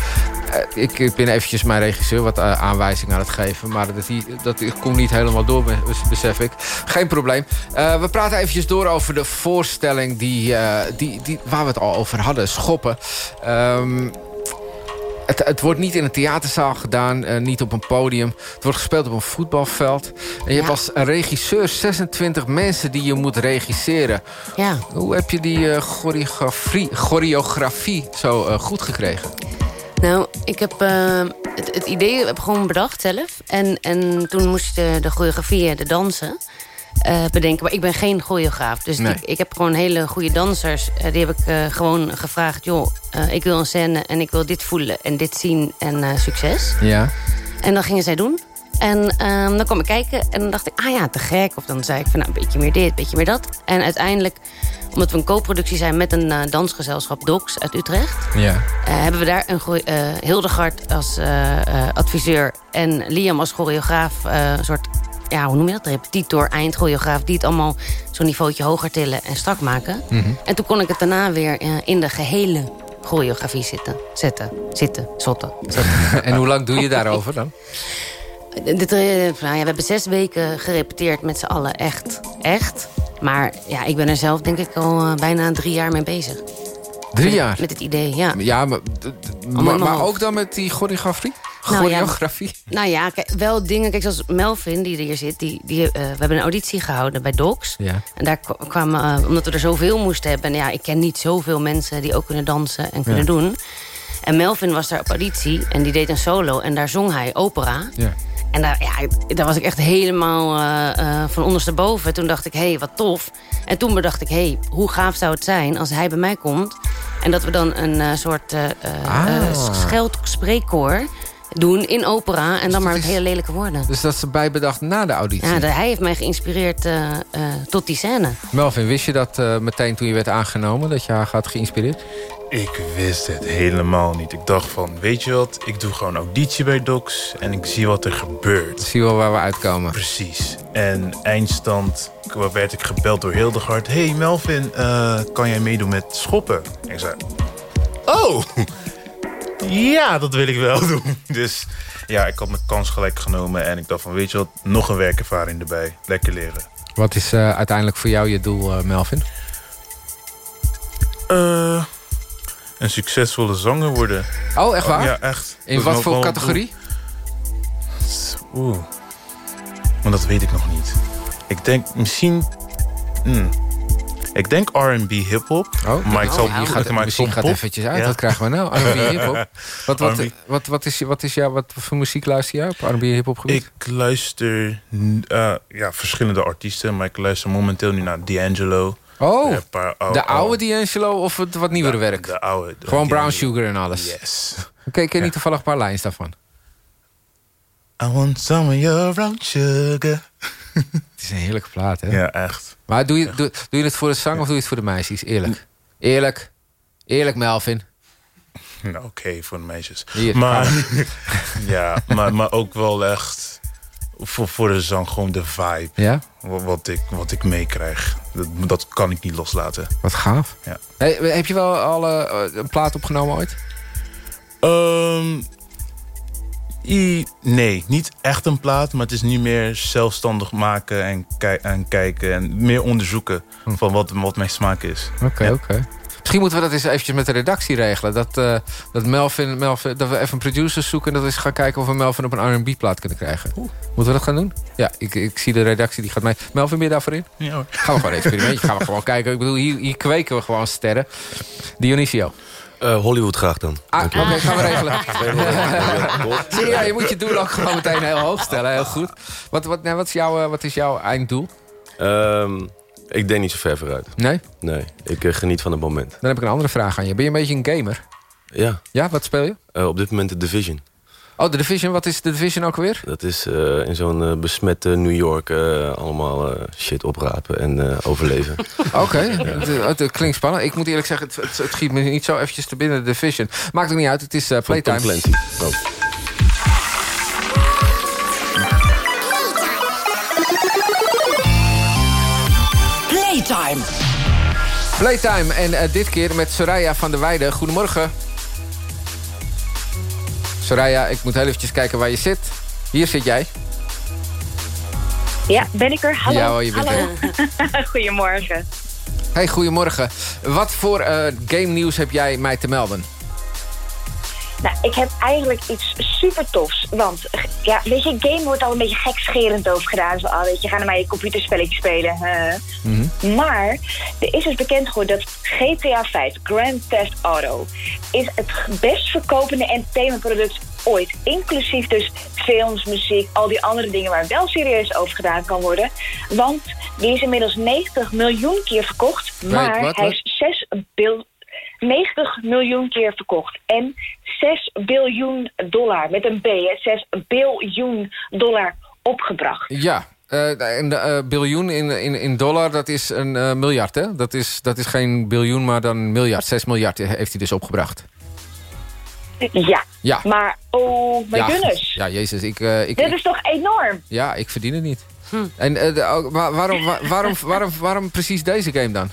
Ik, ik ben eventjes mijn regisseur wat aanwijzingen aan het geven. Maar dat, die, dat komt niet helemaal door, be- besef ik. Geen probleem. We praten eventjes door over de voorstelling die, die, die, waar we het al over hadden. Schoppen. Ehm, het, het wordt niet in een theaterzaal gedaan, eh, niet op een podium. Het wordt gespeeld op een voetbalveld. En je hebt als regisseur 26 mensen die je moet regisseren. Ja. Hoe heb je die eh, choreografie, choreografie zo eh, goed gekregen? Nou, ik heb het, het idee heb gewoon bedacht zelf. En, en toen moest de, de choreografieën, de dansen, eh, bedenken. Maar ik ben geen choreograaf. Dus Nee. ik, ik heb gewoon hele goede dansers. eh, die heb ik eh, gewoon gevraagd... joh, ik wil een scène en ik wil dit voelen en dit zien en succes. Ja. En dan gingen zij doen. En ehm, dan kwam ik kijken en dan dacht ik, ah ja, te gek. Of dan zei ik van, nou, een beetje meer dit, een beetje meer dat. En uiteindelijk, omdat we een co-productie zijn met een dansgezelschap Docs uit Utrecht... Ja. hebben we daar een eh, Hildegard als adviseur en Liam als choreograaf... een soort, ja, hoe noem je dat? Repetitor, eindchoreograaf... die het allemaal zo'n niveautje hoger tillen en strak maken. Mhm. En toen kon ik het daarna weer eh, in de gehele choreografie zitten. Zetten, zitten, zotten. Zetten. en hoe lang doe je daarover dan? Dit, eh, nou ja, we hebben zes weken gerepeteerd met z'n allen. Echt, echt. Maar ja, ik ben er zelf denk ik al eh, bijna drie jaar mee bezig. Drie jaar? Met het idee, ja. Ja, maar, maar, maar ook dan met die choreografie? Nou ja, Choreografie? Nou ja, kijk, wel dingen. Kijk, zoals Melvin, die er hier zit. Die, die, eh, we hebben een auditie gehouden bij Docs. Ja. En daar kwa- kwamen, eh, omdat we er zoveel moesten hebben... en ja, ik ken niet zoveel mensen die ook kunnen dansen en kunnen Ja. doen. En Melvin was daar op auditie en die deed een solo... en daar zong hij opera. Ja. En daar, ja, daar was ik echt helemaal eh, van ondersteboven. Toen dacht ik, hé, hey, wat tof. En toen bedacht ik, hé, hey, hoe gaaf zou het zijn als hij bij mij komt... en dat we dan een soort Ah. Doen in opera... en dan maar met hele lelijke woorden. Dus dat is bijbedacht na de auditie? Ja, de- hij heeft mij geïnspireerd eh, eh, tot die scène. Melvin, wist je dat eh, meteen toen je werd aangenomen? Dat je haar had geïnspireerd? Ik wist het helemaal niet. Ik dacht van, weet je wat, ik doe gewoon auditie bij Docs... en ik zie wat er gebeurt. Zie wel waar we uitkomen. Precies. En eindstand werd ik gebeld door Hildegard. hey Melvin, eh, kan jij meedoen met schoppen? En ik zei, oh, ja, dat wil ik wel doen. Dus ja, ik had mijn kans gelijk genomen... en ik dacht van, weet je wat, nog een werkervaring erbij. Lekker leren. Wat is eh, uiteindelijk voor jou je doel, eh, Melvin? Eh, een succesvolle zanger worden. Oh, echt waar? Ja, echt. In Dat wat voor categorie? Oeh. Maar dat weet ik nog niet. Ik denk misschien... hmm. Ik denk R&B hip-hop. Oh, maar ik zal hier gaat de maar ik muziek zal gaat pop- eventjes uit. Ja. Wat krijgen we nou? R&B hip-hop? Wat, wat, wat, wat, is, je- wat, is jou, wat voor muziek luister jij op R&B hip-hop gebied? Ik luister eh, ja, verschillende artiesten, maar ik luister momenteel nu naar D'Angelo. Oh, paar de oude D'Angelo of het wat nieuwere werk? De oude. de Gewoon Brown. Sugar en alles? Yes. Oké, ken je niet toevallig een paar lijns daarvan? I want some of your brown sugar. Het is een heerlijke plaat, hè? Ja, echt. Maar doe je, doe, doe je het voor de zang of doe je het voor de meisjes? Eerlijk. Eerlijk. Eerlijk, Melvin. Nou, oké, voor de meisjes. Hier, maar, ja, maar, maar ook wel echt voor, voor de zang gewoon de vibe. Ja? Wat, ik, wat ik meekrijg. Dat, dat kan ik niet loslaten. Wat gaaf. Ja. Hey, heb je wel al eh, een plaat opgenomen ooit? Ehm, i- nee, niet echt een plaat, maar het is nu meer zelfstandig maken en, en kijken en meer onderzoeken van wat, wat mijn smaak is. Hm. Oké, Ja. oké. Misschien moeten we dat eens eventjes met de redactie regelen. Dat, eh, dat, Melvin, Melvin, dat we even een producer zoeken... en dat we eens gaan kijken of we Melvin op een R&B-plaat kunnen krijgen. Moeten we dat gaan doen? Ja, ik, ik zie de redactie die gaat mee. Melvin, ben je daarvoor in? Ja hoor. Gaan we gewoon een experimentje. Gaan we gewoon kijken. Ik bedoel, hier, hier kweken we gewoon sterren. Dionisio. Eh, Hollywood graag dan. Ah, Oké, gaan we regelen. Ja, Zie je, moet je doel ook gewoon meteen heel hoog stellen. Heel goed. Wat, wat, nou, wat, is, jouw, eh, wat is jouw einddoel? Ehm, ik denk niet zo ver vooruit. Nee? Nee, ik eh, geniet van het moment. Dan heb ik een andere vraag aan je. Ben je een beetje een gamer? Ja, Ja, wat speel je? op dit moment de Division. Oh, de Division. Wat is de Division ook alweer? Dat is eh, in zo'n eh, besmette New York eh, allemaal shit oprapen en eh, overleven. Oké, het, het klinkt spannend. Ik moet eerlijk zeggen, het, het, het schiet me niet zo eventjes te binnen, de Division. Maakt ook niet uit, het is Van Tom playtime. Clancy. Oh. Playtime. Playtime en dit keer met Soraya van der Weijden. Goedemorgen. Soraya, ik moet heel eventjes kijken waar je zit. Hier zit jij. Ja, ben ik er? Hallo. Ja hoor, je bent Hallo. Goedemorgen. Hey, goedemorgen. Wat voor eh, game nieuws heb jij mij te melden? Nou, ik heb eigenlijk iets super tofs. Want, ja, weet je, game wordt al een beetje gekscherend over gedaan. Zo, ah, weet je, ga naar mij je computerspelletje spelen. eh. Maar er is dus bekend geworden dat GTA 5, Grand Theft Auto, is het best verkopende entertainmentproduct ooit. Inclusief dus films, muziek, al die andere dingen waar wel serieus over gedaan kan worden. Want die is inmiddels 90 miljoen keer verkocht. Wait, Maar hij is 6 bil 90 miljoen keer verkocht. En 6 biljoen dollar, met een B, hè, 6 biljoen dollar opgebracht. Ja, eh, en de eh, biljoen in, in, in dollar, dat is een eh, miljard, hè? Dat is, dat is geen biljoen, maar dan een miljard. 6 miljard heeft hij dus opgebracht. Ja, Ja. maar oh my ja, goodness. Ja, jezus, ik, eh, ik, Dit is toch enorm? ja, ik verdien het niet. En eh, de- waarom, wa- waarom, waarom, waarom precies deze game dan?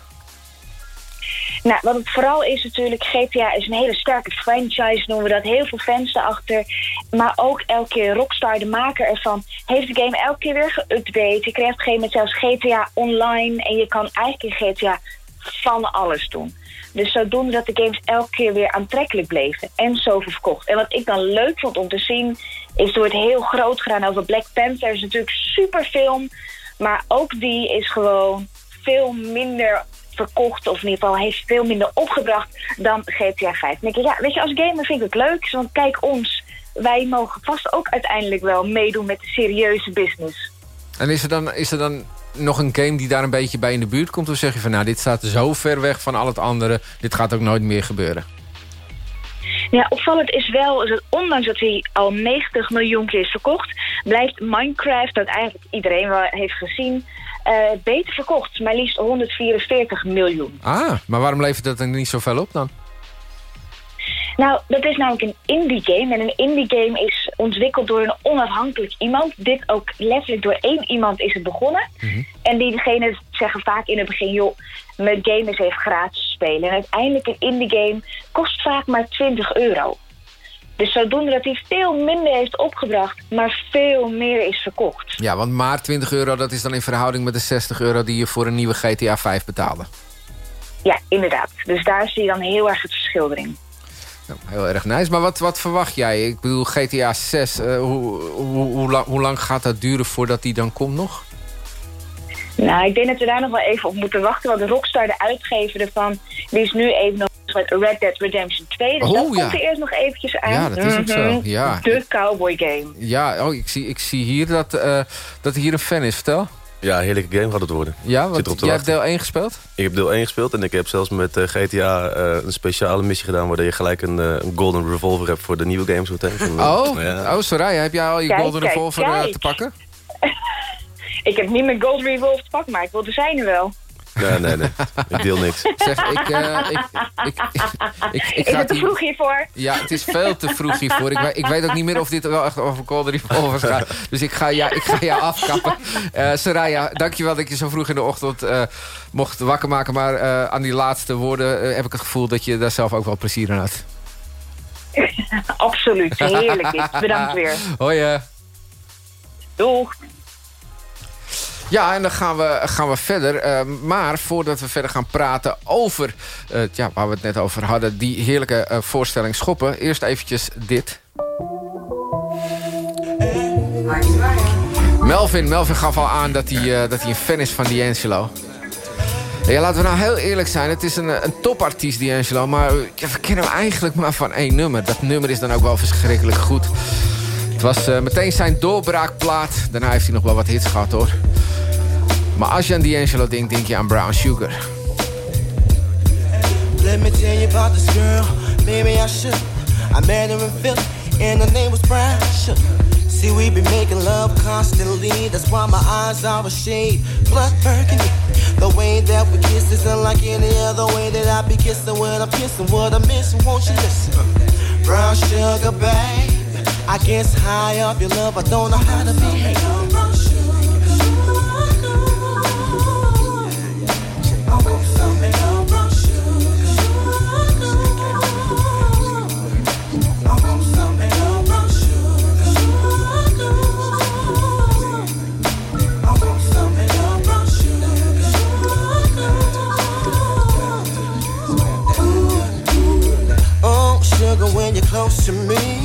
Nou, wat het vooral is natuurlijk, GTA is een hele sterke franchise, noemen we dat. Heel veel fans erachter. Maar ook elke keer Rockstar, de maker ervan, heeft de game elke keer weer geüpdate. Je krijgt op een gegeven moment zelfs GTA online. En je kan eigenlijk in GTA van alles doen. Dus zodoende dat de games elke keer weer aantrekkelijk bleven. En zoveel verkocht. En wat ik dan leuk vond om te zien, is er wordt heel groot gedaan over Black Panther. is natuurlijk super film. Maar ook die is gewoon veel minder verkocht. Of in ieder geval heeft veel minder opgebracht dan GTA 5. Dan denk ik, ja, weet je, als gamer vind ik het leuk. Want kijk ons, wij mogen vast ook uiteindelijk wel meedoen met de serieuze business. En is er, dan, is er dan nog een game die daar een beetje bij in de buurt komt? Of zeg je van, nou, dit staat zo ver weg van al het andere... dit gaat ook nooit meer gebeuren? Ja, opvallend is wel dat ondanks dat hij al 90 miljoen keer is verkocht, blijft Minecraft, dat eigenlijk iedereen wel heeft gezien, beter verkocht. Maar liefst 144 miljoen. Ah, maar waarom levert dat er niet zoveel op dan? Nou, dat is namelijk een indie game. En een indie game is ontwikkeld door een onafhankelijk iemand. Dit ook letterlijk door één iemand is het begonnen. En diegenen zeggen vaak in het begin, joh, mijn game is even gratis spelen. En uiteindelijk een indie game kost vaak maar 20 euro. Dus zodoende dat hij veel minder heeft opgebracht, maar veel meer is verkocht. Ja, want maar 20 euro, dat is dan in verhouding met de 60 euro... die je voor een nieuwe GTA 5 betaalde. Ja, inderdaad. Dus daar zie je dan heel erg het verschil erin. Nou, heel erg nice. Maar wat, wat verwacht jij? Ik bedoel, GTA 6, eh, hoe, hoe, hoe, lang, hoe lang gaat dat duren voordat die dan komt nog? Nou, ik denk dat we daar nog wel even op moeten wachten. Want Rockstar, de uitgever ervan, die is nu even nog met Red Dead Redemption 2. Dus Oh, dat ja. komt er eerst nog eventjes aan. Ja, dat is ook zo. Mhm. Ja. De cowboy game. Ja, oh, ik, zie, ik zie hier dat, eh, dat hier een fan is. Vertel. Ja, heerlijke game gaat het worden. Ja, Zit want erop te jij hebt deel 1 gespeeld? Ik heb deel 1 gespeeld en ik heb zelfs met eh, GTA eh, een speciale missie gedaan... waar je gelijk een, een golden revolver hebt voor de nieuwe games meteen. Oh, ja. oh Soraya, heb jij al je Kijk, Golden kijk, Revolver kijk. te pakken? Ik heb niet mijn Gold Revolver te pakken, maar ik wil de zijne wel. Nee, nee, nee. Ik deel niks. Zeg, ik, eh, ik, ik, ik, ik, ik is ga het te vroeg hiervoor? Ja, het is veel te vroeg hiervoor. Ik, weet- ik weet ook niet meer of dit wel echt over Golden Revolvers gaat. Dus ik ga, ja, ik ga jou afkappen. Eh Soraya, dankjewel dat ik je zo vroeg in de ochtend eh, mocht wakker maken. Maar eh, aan die laatste woorden heb ik het gevoel dat je daar zelf ook wel plezier aan had. Absoluut, heerlijk dit. Bedankt weer. Hoi. Doeg. Ja, en dan gaan we, gaan we verder. Eh, maar voordat we verder gaan praten over... eh, ja, waar we het net over hadden... die heerlijke eh, voorstelling Schoppen. Eerst eventjes dit. Melvin, Melvin gaf al aan dat hij, dat hij een fan is van D'Angelo. Ja, laten we nou heel eerlijk zijn. Het is een, een topartiest, D'Angelo. Maar ja, we kennen hem eigenlijk maar van één nummer. Dat nummer is dan ook wel verschrikkelijk goed. Het was eh, meteen zijn doorbraakplaat. Daarna heeft hij nog wel wat hits gehad, hoor. Maar als je aan D'Angelo denkt, denk je aan Brown Sugar. Let me tell you about this girl, maybe I should. I met her in Philly, and her name was Brown Sugar. See, we be making love constantly, that's why my eyes are a shade blood burgundy. The way that we kiss is unlike any other way that I be kissing when I'm kissing. What I'm missing, won't you listen? Brown sugar, babe. I guess high up your love, I don't know how to shoes. Oh, sugar, when you're close to me,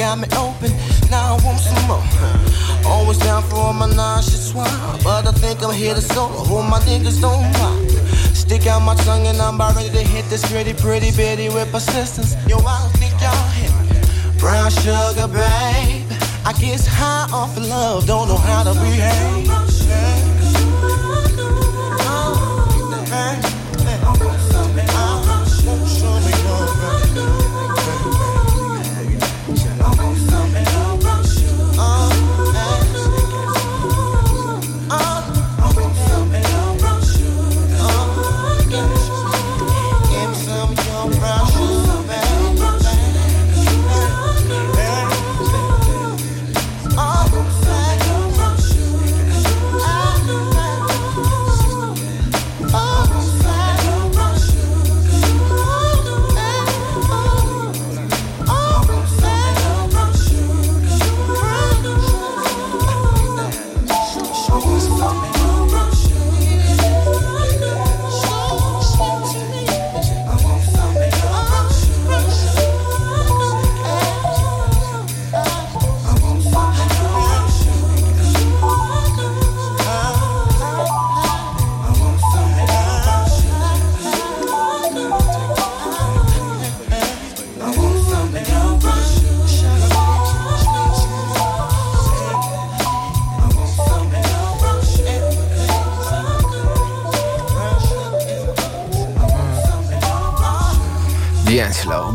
Got me open. Now I want some more. Always down for all my nauseous swine. But I think I'm here to solo. Hold my niggas don't mind. Stick out my tongue and I'm about ready to hit this pretty, pretty bitty with persistence. Yo, I don't think y'all hit. Brown sugar, babe. I guess high off of love, don't know how to behave.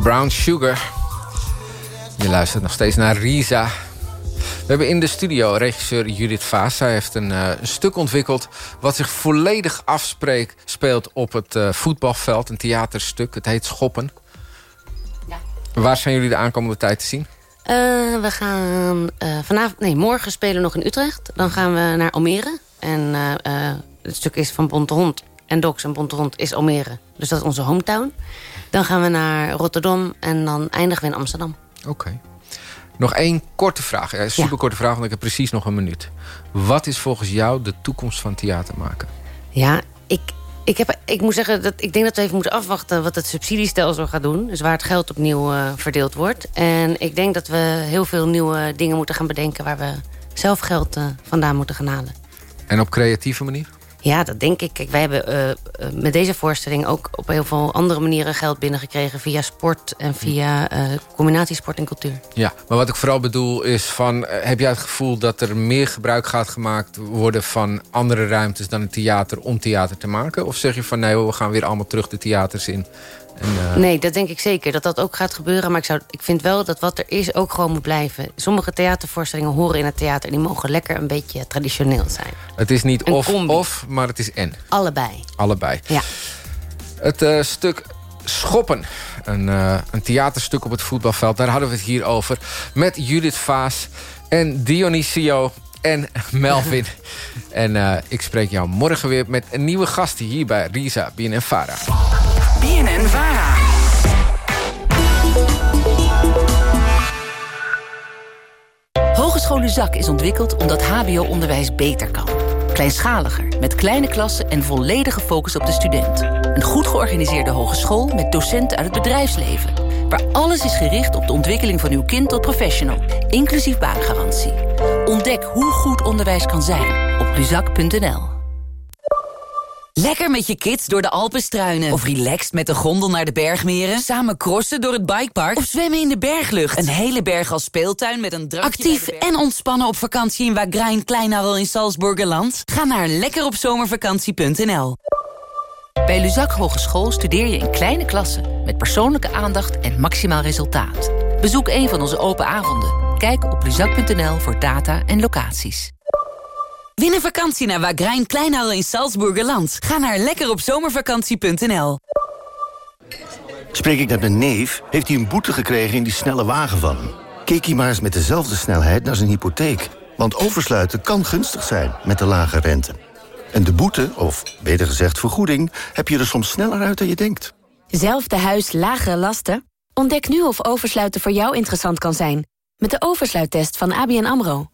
Brown Sugar. Je luistert nog steeds naar Risa. We hebben in de studio regisseur Judith Vaas. Zij heeft een uh, stuk ontwikkeld wat zich volledig afspreekt... speelt op het uh, voetbalveld, een theaterstuk. Het heet Schoppen. Ja. Waar zijn jullie de aankomende tijd te zien? Uh, we gaan vanavond, nee, morgen spelen we nog in Utrecht. Dan gaan we naar Almere. En het stuk is van Bonte en Docs en Bonte is Almere. Dus dat is onze hometown. Dan gaan we naar Rotterdam en dan eindigen we in Amsterdam. Oké. Okay. Nog één korte vraag. Ja, super korte vraag, want ik heb precies nog een minuut. Wat is volgens jou de toekomst van theater maken? Ja, ik, ik, heb, ik moet zeggen, dat ik denk dat we even moeten afwachten... wat het subsidiestelsel gaat doen. Dus waar het geld opnieuw uh, verdeeld wordt. En ik denk dat we heel veel nieuwe dingen moeten gaan bedenken... waar we zelf geld uh, vandaan moeten gaan halen. En op creatieve manier? Ja, dat denk ik. Wij hebben uh, met deze voorstelling ook op heel veel andere manieren geld binnengekregen. Via sport en via uh, combinatie sport en cultuur. Ja, maar wat ik vooral bedoel is van... Heb jij het gevoel dat er meer gebruik gaat gemaakt worden... van andere ruimtes dan een theater om theater te maken? Of zeg je van nee, we gaan weer allemaal terug de theaters in... En, uh... Nee, dat denk ik zeker. Dat dat ook gaat gebeuren. Maar ik, zou, ik vind wel dat wat er is ook gewoon moet blijven. Sommige theatervoorstellingen horen in het theater... en die mogen lekker een beetje traditioneel zijn. Het is niet of-of, maar het is en. Allebei. Allebei. Ja. Het uh, stuk Schoppen. Een, uh, een theaterstuk op het voetbalveld. Daar hadden we het hier over. Met Judith Vaas en Dionisio en Melvin. en ik spreek jou morgen weer met een nieuwe gast hier bij Risa, BNN Vara. BNN Vara. Hogeschool Zak is ontwikkeld omdat hbo-onderwijs beter kan. Kleinschaliger, met kleine klassen en volledige focus op de student. Een goed georganiseerde hogeschool met docenten uit het bedrijfsleven. Waar alles is gericht op de ontwikkeling van uw kind tot professional. Inclusief baangarantie. Ontdek hoe goed onderwijs kan zijn op luzak.nl. Lekker met je kids door de Alpen struinen. Of relaxed met de gondel naar de bergmeren. Samen crossen door het bikepark. Of zwemmen in de berglucht. Een hele berg als speeltuin met een drankje Actief en ontspannen op vakantie in Wagrain Kleinadel in Salzburgerland. Ga naar lekkeropzomervakantie.nl Bij Luzak Hogeschool studeer je in kleine klassen. Met persoonlijke aandacht en maximaal resultaat. Bezoek een van onze open avonden. Kijk op luzak.nl voor data en locaties. Win een vakantie naar Wagrain Kleinhal in Salzburgerland. Ga naar lekkeropzomervakantie.nl Spreek ik met mijn neef, heeft hij een boete gekregen in die snelle wagen van hem. Keek hij maar eens met dezelfde snelheid naar zijn hypotheek. Want oversluiten kan gunstig zijn met de lage rente. En de boete, of beter gezegd vergoeding, heb je er soms sneller uit dan je denkt. Zelfde huis, lagere lasten? Ontdek nu of oversluiten voor jou interessant kan zijn. Met de oversluittest van ABN AMRO.